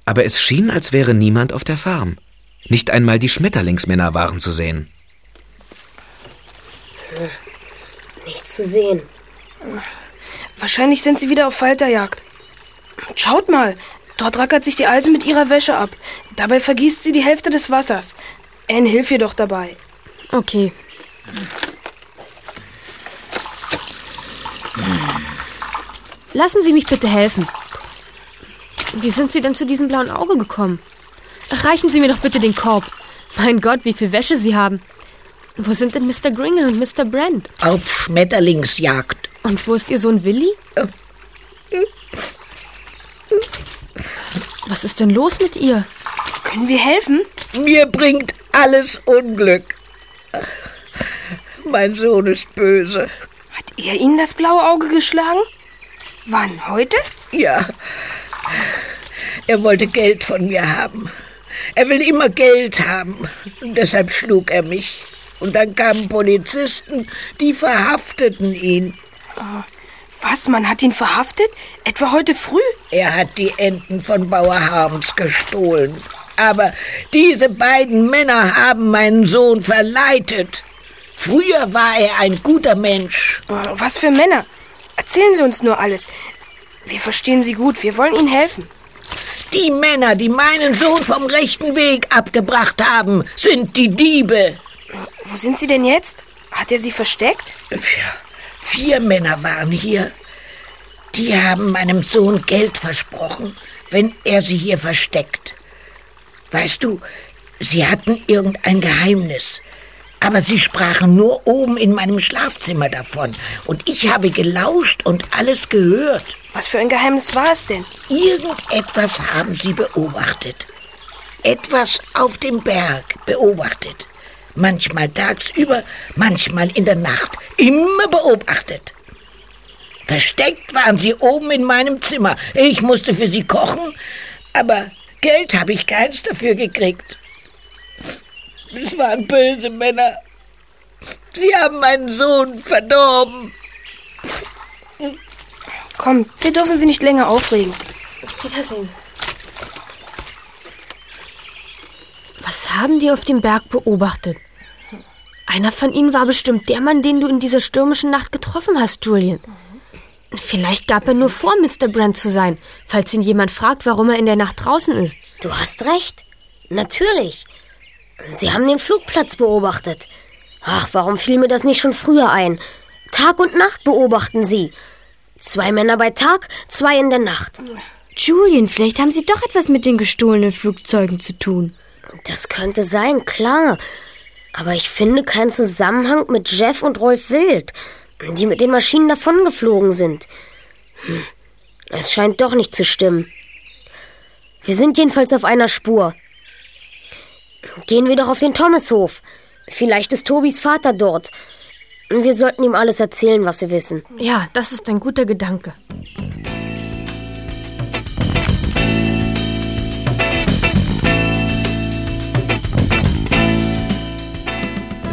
Aber es schien, als wäre niemand auf der Farm. Nicht einmal die Schmetterlingsmänner waren zu sehen. Nichts zu sehen. Wahrscheinlich sind sie wieder auf Falterjagd. Schaut mal, dort rackert sich die Alte mit ihrer Wäsche ab. Dabei vergießt sie die Hälfte des Wassers. Anne, hilf ihr doch dabei. Okay. Lassen Sie mich bitte helfen. Wie sind Sie denn zu diesem blauen Auge gekommen? Reichen Sie mir doch bitte den Korb. Mein Gott, wie viel Wäsche Sie haben. Wo sind denn Mr. Gringle und Mr. Brent? Auf Schmetterlingsjagd. Und wo ist Ihr Sohn Willi? Was ist denn los mit ihr? Können wir helfen? Mir bringt alles Unglück. Mein Sohn ist böse. Hat er Ihnen das blaue Auge geschlagen? Wann? Heute? Ja. Er wollte Geld von mir haben. Er will immer Geld haben. Und deshalb schlug er mich. Und dann kamen Polizisten, die verhafteten ihn. Oh, was? Man hat ihn verhaftet? Etwa heute früh? Er hat die Enten von Bauer Harms gestohlen. Aber diese beiden Männer haben meinen Sohn verleitet. Früher war er ein guter Mensch. Oh, was für Männer? Erzählen Sie uns nur alles. Wir verstehen Sie gut. Wir wollen Ihnen helfen. Die Männer, die meinen Sohn vom rechten Weg abgebracht haben, sind die Diebe. Wo sind Sie denn jetzt? Hat er Sie versteckt? Vier, vier Männer waren hier. Die haben meinem Sohn Geld versprochen, wenn er sie hier versteckt. Weißt du, sie hatten irgendein Geheimnis. Aber sie sprachen nur oben in meinem Schlafzimmer davon. Und ich habe gelauscht und alles gehört. Was für ein Geheimnis war es denn? Irgendetwas haben sie beobachtet. Etwas auf dem Berg beobachtet. Manchmal tagsüber, manchmal in der Nacht. Immer beobachtet. Versteckt waren sie oben in meinem Zimmer. Ich musste für sie kochen, aber Geld habe ich keins dafür gekriegt. Es waren böse Männer. Sie haben meinen Sohn verdorben. Komm, wir dürfen Sie nicht länger aufregen. Wiedersehen. Was haben die auf dem Berg beobachtet? Einer von ihnen war bestimmt der Mann, den du in dieser stürmischen Nacht getroffen hast, Julian. Vielleicht gab er nur vor, Mr. Brent zu sein, falls ihn jemand fragt, warum er in der Nacht draußen ist. Du hast recht. Natürlich. Sie haben den Flugplatz beobachtet. Ach, warum fiel mir das nicht schon früher ein? Tag und Nacht beobachten Sie. Zwei Männer bei Tag, zwei in der Nacht. Julian, vielleicht haben Sie doch etwas mit den gestohlenen Flugzeugen zu tun. Das könnte sein, klar. Aber ich finde keinen Zusammenhang mit Jeff und Rolf Wild, die mit den Maschinen davongeflogen sind. Hm. Es scheint doch nicht zu stimmen. Wir sind jedenfalls auf einer Spur. Gehen wir doch auf den Thomashof. Vielleicht ist Tobis Vater dort. Wir sollten ihm alles erzählen, was wir wissen. Ja, das ist ein guter Gedanke.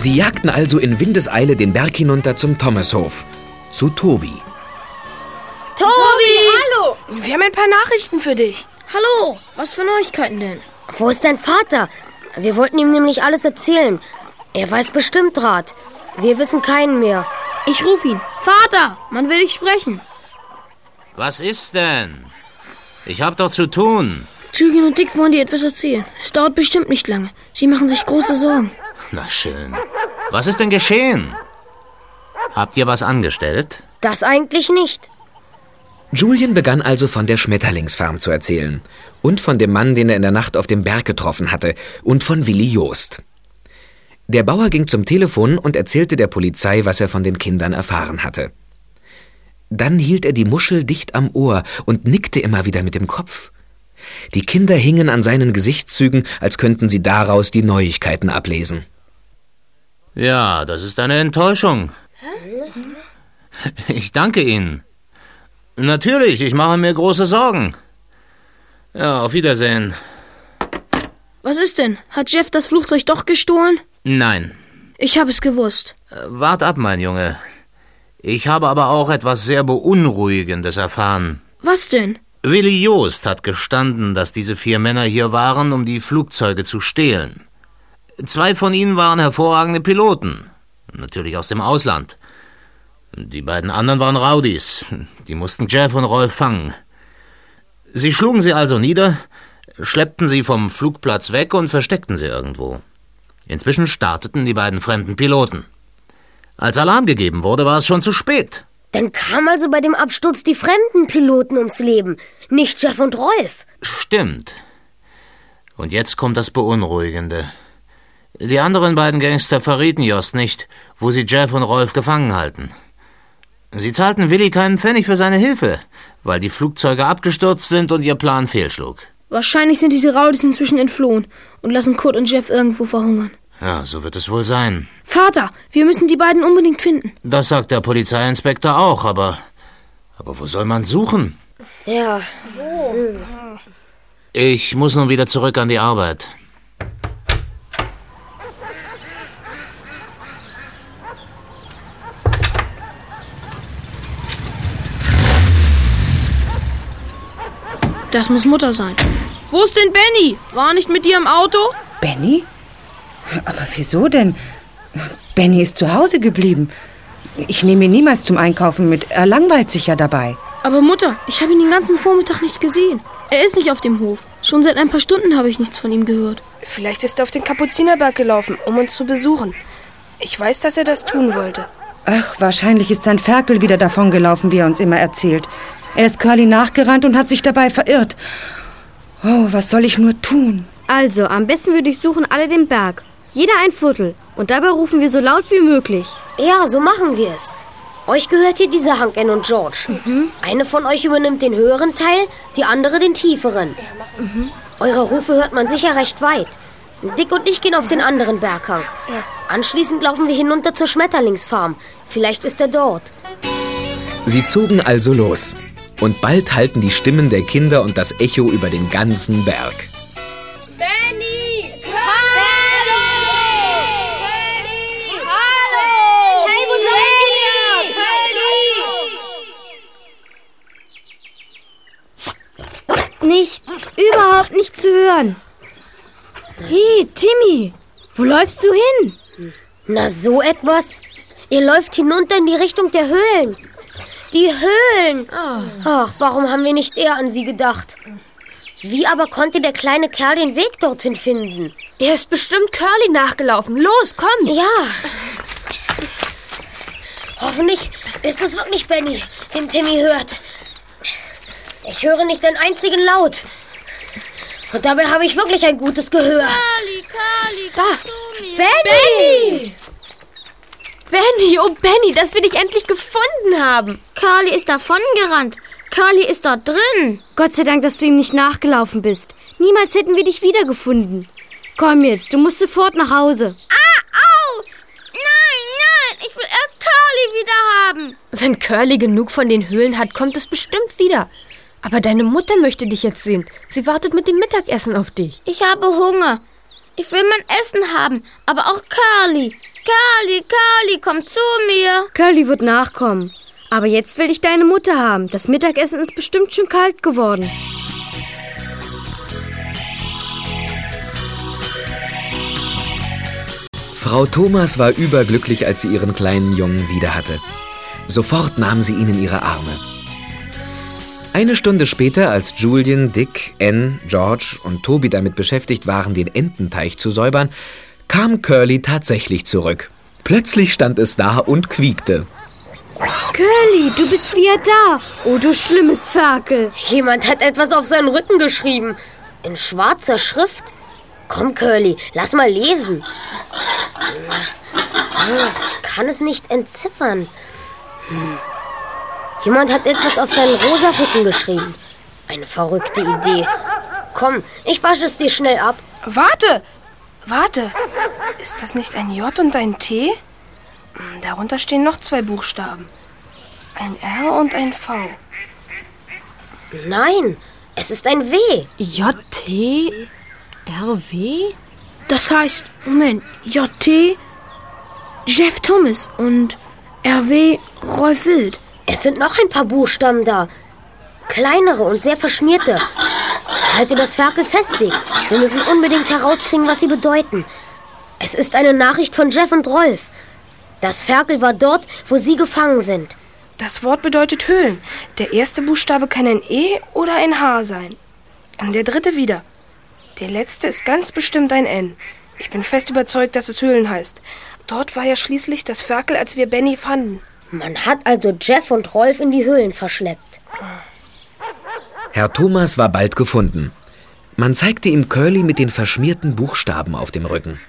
Sie jagten also in Windeseile den Berg hinunter zum Thomashof, zu Tobi. Tobi! Hallo! Wir haben ein paar Nachrichten für dich. Hallo! Was für Neuigkeiten denn? Wo ist dein Vater? Wir wollten ihm nämlich alles erzählen. Er weiß bestimmt Rat. Wir wissen keinen mehr. Ich ruf ihn. Vater, man will dich sprechen. Was ist denn? Ich hab doch zu tun. Julian und Dick wollen dir etwas erzählen. Es dauert bestimmt nicht lange. Sie machen sich große Sorgen. Na schön. Was ist denn geschehen? Habt ihr was angestellt? Das eigentlich nicht. Julian begann also von der Schmetterlingsfarm zu erzählen und von dem Mann, den er in der Nacht auf dem Berg getroffen hatte und von Willi Joost. Der Bauer ging zum Telefon und erzählte der Polizei, was er von den Kindern erfahren hatte. Dann hielt er die Muschel dicht am Ohr und nickte immer wieder mit dem Kopf. Die Kinder hingen an seinen Gesichtszügen, als könnten sie daraus die Neuigkeiten ablesen. Ja, das ist eine Enttäuschung. Ich danke Ihnen. Natürlich, ich mache mir große Sorgen. Ja, auf Wiedersehen. Was ist denn? Hat Jeff das Flugzeug doch gestohlen? Nein. Ich habe es gewusst. Äh, wart ab, mein Junge. Ich habe aber auch etwas sehr Beunruhigendes erfahren. Was denn? Willi Joost hat gestanden, dass diese vier Männer hier waren, um die Flugzeuge zu stehlen. Zwei von ihnen waren hervorragende Piloten, natürlich aus dem Ausland. Die beiden anderen waren Rowdies, die mussten Jeff und Rolf fangen. Sie schlugen sie also nieder, schleppten sie vom Flugplatz weg und versteckten sie irgendwo. Inzwischen starteten die beiden fremden Piloten. Als Alarm gegeben wurde, war es schon zu spät. Dann kamen also bei dem Absturz die fremden Piloten ums Leben, nicht Jeff und Rolf. Stimmt. Und jetzt kommt das Beunruhigende. Die anderen beiden Gangster verrieten Jost nicht, wo sie Jeff und Rolf gefangen halten. Sie zahlten Willi keinen Pfennig für seine Hilfe, weil die Flugzeuge abgestürzt sind und ihr Plan fehlschlug. Wahrscheinlich sind diese Rowdies inzwischen entflohen und lassen Kurt und Jeff irgendwo verhungern. Ja, so wird es wohl sein. Vater, wir müssen die beiden unbedingt finden. Das sagt der Polizeiinspektor auch, aber. Aber wo soll man suchen? Ja. Ich muss nun wieder zurück an die Arbeit. Das muss Mutter sein. Wo ist denn Benny? War er nicht mit dir im Auto? Benny? Aber wieso denn? Benny ist zu Hause geblieben. Ich nehme ihn niemals zum Einkaufen mit. Er langweilt sich ja dabei. Aber Mutter, ich habe ihn den ganzen Vormittag nicht gesehen. Er ist nicht auf dem Hof. Schon seit ein paar Stunden habe ich nichts von ihm gehört. Vielleicht ist er auf den Kapuzinerberg gelaufen, um uns zu besuchen. Ich weiß, dass er das tun wollte. Ach, wahrscheinlich ist sein Ferkel wieder davongelaufen, wie er uns immer erzählt. Er ist Curly nachgerannt und hat sich dabei verirrt. Oh, was soll ich nur tun? Also, am besten wir durchsuchen alle den Berg. Jeder ein Viertel. Und dabei rufen wir so laut wie möglich. Ja, so machen wir es. Euch gehört hier diese Hank Ann und George. Eine von euch übernimmt den höheren Teil, die andere den tieferen. Eure Rufe hört man sicher recht weit. Dick und ich gehen auf den anderen Berghang. Anschließend laufen wir hinunter zur Schmetterlingsfarm. Vielleicht ist er dort. Sie zogen also los. Und bald hallten die Stimmen der Kinder und das Echo über den ganzen Berg. Benny! Hallo! Hey, wo seid Nichts, überhaupt nichts zu hören. Hey, Timmy, wo läufst du hin? Na, so etwas? Ihr läuft hinunter in die Richtung der Höhlen. Die Höhlen! Ach, warum haben wir nicht eher an sie gedacht? Wie aber konnte der kleine Kerl den Weg dorthin finden? Er ist bestimmt Curly nachgelaufen. Los, komm! Ja. Hoffentlich ist es wirklich Benny, den Timmy hört. Ich höre nicht einen einzigen Laut. Und dabei habe ich wirklich ein gutes Gehör. Curly, Curly, Da! Benny! Benny, oh Benny, dass wir dich endlich gefunden haben. Carly ist davongerannt. Carly ist dort drin. Gott sei Dank, dass du ihm nicht nachgelaufen bist. Niemals hätten wir dich wiedergefunden. Komm jetzt, du musst sofort nach Hause. Ah, au! Nein, nein, ich will erst Curly wieder haben. Wenn Curly genug von den Höhlen hat, kommt es bestimmt wieder. Aber deine Mutter möchte dich jetzt sehen. Sie wartet mit dem Mittagessen auf dich. Ich habe Hunger. Ich will mein Essen haben, aber auch Curly. Curly, Curly, komm zu mir. Curly wird nachkommen. Aber jetzt will ich deine Mutter haben. Das Mittagessen ist bestimmt schon kalt geworden. Frau Thomas war überglücklich, als sie ihren kleinen Jungen wieder hatte. Sofort nahm sie ihn in ihre Arme. Eine Stunde später, als Julian, Dick, Ann, George und Toby damit beschäftigt waren, den Ententeich zu säubern, kam Curly tatsächlich zurück. Plötzlich stand es da und quiekte. Curly, du bist wieder da. Oh, du schlimmes Ferkel. Jemand hat etwas auf seinen Rücken geschrieben. In schwarzer Schrift. Komm, Curly, lass mal lesen. Ich kann es nicht entziffern. Hm. Jemand hat etwas auf seinen rosa Rücken geschrieben. Eine verrückte Idee. Komm, ich wasche es dir schnell ab. Warte! Warte! Ist das nicht ein J und ein T? Hm, Darunter stehen noch zwei Buchstaben. Ein R und ein V. Nein, es ist ein W. J, T, R, W? Das heißt, Moment, JT, Jeff Thomas und RW Rolf Wild. Es sind noch ein paar Buchstaben da. Kleinere und sehr verschmierte. Halte das Ferkel fest, Dick. Wir müssen unbedingt herauskriegen, was sie bedeuten. Es ist eine Nachricht von Jeff und Rolf. Das Ferkel war dort, wo sie gefangen sind. Das Wort bedeutet Höhlen. Der erste Buchstabe kann ein E oder ein H sein. Und der dritte wieder. Der letzte ist ganz bestimmt ein N. Ich bin fest überzeugt, dass es Höhlen heißt. Dort war ja schließlich das Ferkel, als wir Benny fanden. Man hat also Jeff und Rolf in die Höhlen verschleppt. Herr Thomas war bald gefunden. Man zeigte ihm Curly mit den verschmierten Buchstaben auf dem Rücken.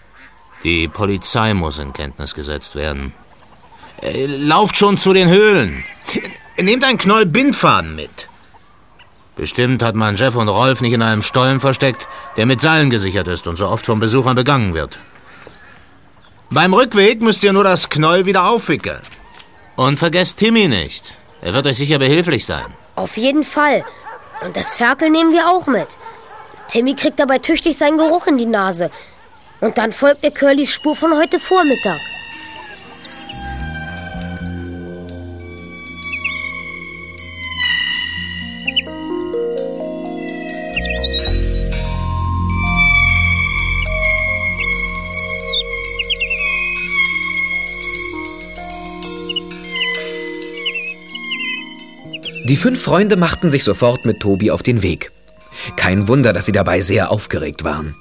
Die Polizei muss in Kenntnis gesetzt werden. Äh, lauft schon zu den Höhlen. Nehmt einen Knoll Bindfaden mit. Bestimmt hat man Jeff und Rolf nicht in einem Stollen versteckt, der mit Seilen gesichert ist und so oft von Besuchern begangen wird. Beim Rückweg müsst ihr nur das Knäuel wieder aufwickeln. Und vergesst Timmy nicht. Er wird euch sicher behilflich sein. Auf jeden Fall. Und das Ferkel nehmen wir auch mit. Timmy kriegt dabei tüchtig seinen Geruch in die Nase. Und dann folgt der Curlys Spur von heute Vormittag. Die fünf Freunde machten sich sofort mit Tobi auf den Weg. Kein Wunder, dass sie dabei sehr aufgeregt waren.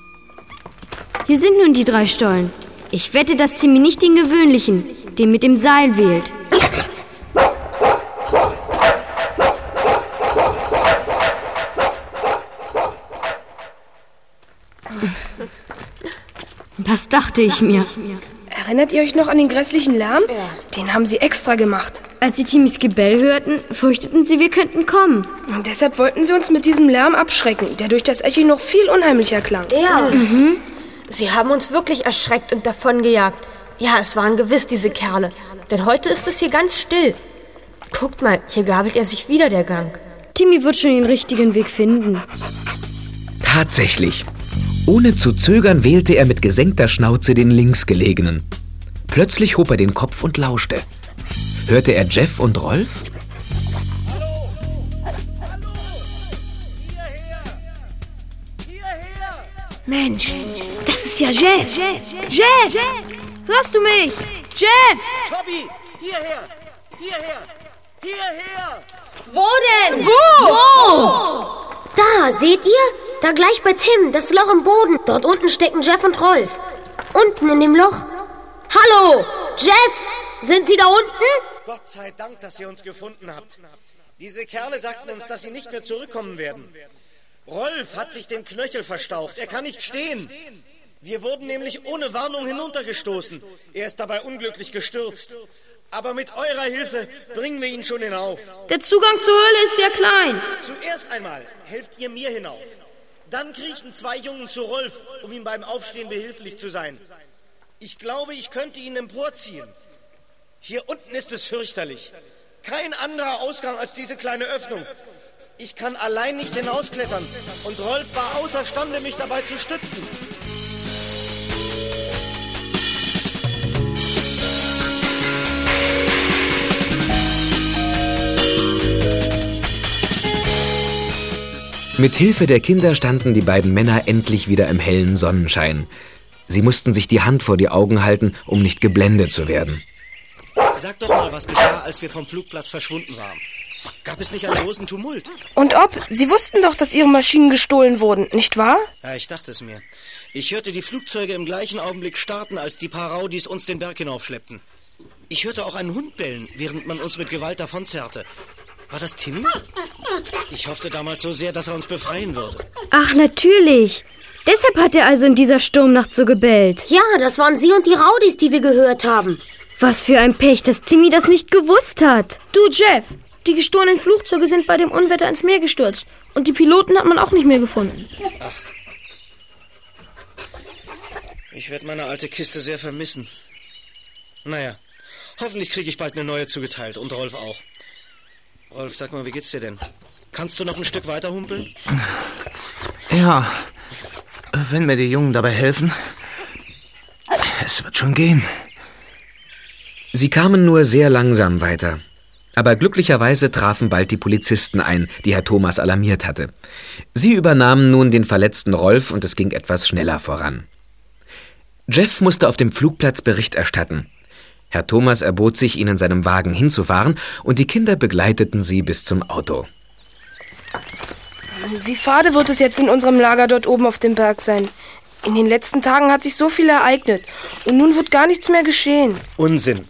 Hier sind nun die drei Stollen. Ich wette, dass Timmy nicht den gewöhnlichen, den mit dem Seil wählt. Das dachte ich mir. Erinnert ihr euch noch an den grässlichen Lärm? Den haben sie extra gemacht. Als sie Timmys Gebell hörten, fürchteten sie, wir könnten kommen. Und deshalb wollten sie uns mit diesem Lärm abschrecken, der durch das Echo noch viel unheimlicher klang. Ja. Mhm. Sie haben uns wirklich erschreckt und davongejagt. Ja, es waren gewiss diese Kerle. Denn heute ist es hier ganz still. Guckt mal, hier gabelt er sich wieder der Gang. Timmy wird schon den richtigen Weg finden. Tatsächlich. Ohne zu zögern wählte er mit gesenkter Schnauze den linksgelegenen. Plötzlich hob er den Kopf und lauschte. Hörte er Jeff und Rolf? Mensch, das ist ja Jeff. Jeff, hörst du mich? Jeff! Tobi, hierher! Hierher! Hierher! Wo denn? Wo? Da, seht ihr? Da gleich bei Tim, das Loch im Boden. Dort unten stecken Jeff und Rolf. Unten in dem Loch. Hallo, Jeff, sind Sie da unten? Gott sei Dank, dass ihr uns gefunden habt. Diese Kerle sagten uns, dass sie nicht mehr zurückkommen werden. Rolf hat sich den Knöchel verstaucht. Er kann nicht stehen. Wir wurden nämlich ohne Warnung hinuntergestoßen. Er ist dabei unglücklich gestürzt. Aber mit eurer Hilfe bringen wir ihn schon hinauf. Der Zugang zur Höhle ist sehr klein. Zuerst einmal helft ihr mir hinauf. Dann kriechen zwei Jungen zu Rolf, um ihm beim Aufstehen behilflich zu sein. Ich glaube, ich könnte ihn emporziehen. Hier unten ist es fürchterlich. Kein anderer Ausgang als diese kleine Öffnung. Ich kann allein nicht hinausklettern und Rolf war außerstande, mich dabei zu stützen. Mit Hilfe der Kinder standen die beiden Männer endlich wieder im hellen Sonnenschein. Sie mussten sich die Hand vor die Augen halten, um nicht geblendet zu werden. Sag doch mal, was geschah, als wir vom Flugplatz verschwunden waren. Gab es nicht einen großen Tumult? Und ob? Sie wussten doch, dass ihre Maschinen gestohlen wurden, nicht wahr? Ja, ich dachte es mir. Ich hörte die Flugzeuge im gleichen Augenblick starten, als die paar Raudis uns den Berg hinaufschleppten. Ich hörte auch einen Hund bellen, während man uns mit Gewalt davonzerrte. War das Timmy? Ich hoffte damals so sehr, dass er uns befreien würde. Ach, natürlich. Deshalb hat er also in dieser Sturmnacht so gebellt. Ja, das waren Sie und die Raudis, die wir gehört haben. Was für ein Pech, dass Timmy das nicht gewusst hat. Du, Jeff, die gestohlenen Flugzeuge sind bei dem Unwetter ins Meer gestürzt. Und die Piloten hat man auch nicht mehr gefunden. Ach. Ich werde meine alte Kiste sehr vermissen. Naja, hoffentlich kriege ich bald eine neue zugeteilt und Rolf auch. Rolf, sag mal, wie geht's dir denn? Kannst du noch ein Stück weiter humpeln? Ja, wenn mir die Jungen dabei helfen. Es wird schon gehen. Sie kamen nur sehr langsam weiter. Aber glücklicherweise trafen bald die Polizisten ein, die Herr Thomas alarmiert hatte. Sie übernahmen nun den verletzten Rolf und es ging etwas schneller voran. Jeff musste auf dem Flugplatz Bericht erstatten. Herr Thomas erbot sich, ihn in seinem Wagen hinzufahren, und die Kinder begleiteten sie bis zum Auto. Wie fade wird es jetzt in unserem Lager dort oben auf dem Berg sein? In den letzten Tagen hat sich so viel ereignet und nun wird gar nichts mehr geschehen. Unsinn.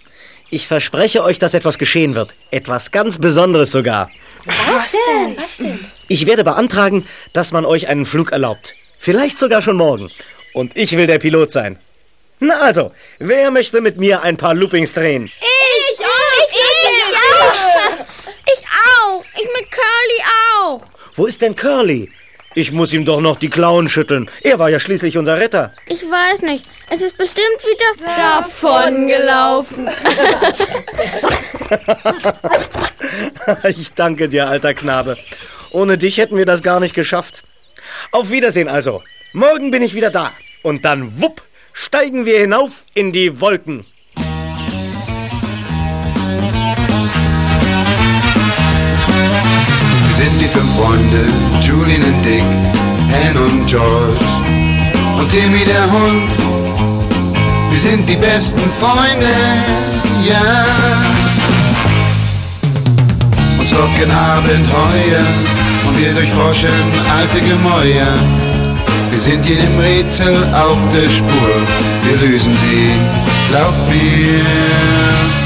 Ich verspreche euch, dass etwas geschehen wird. Etwas ganz Besonderes sogar. Was denn? Was denn? Ich werde beantragen, dass man euch einen Flug erlaubt. Vielleicht sogar schon morgen. Und ich will der Pilot sein. Na also, wer möchte mit mir ein paar Loopings drehen? Ich auch! Ich, ich, auch! Ich auch! Ich mit Curly auch! Wo ist denn Curly? Ich muss ihm doch noch die Klauen schütteln. Er war ja schließlich unser Retter. Ich weiß nicht. Es ist bestimmt wieder davongelaufen. ich danke dir, alter Knabe. Ohne dich hätten wir das gar nicht geschafft. Auf Wiedersehen also. Morgen bin ich wieder da. Und dann wupp, steigen wir hinauf in die Wolken. Fünf Freunde, Julian und Dick, Anne und George und Timmy der Hund. Wir sind die besten Freunde, ja. Uns locken Abenteuer und wir durchforschen alte Gemäuer. Wir sind jedem Rätsel auf der Spur, wir lösen sie, glaub mir.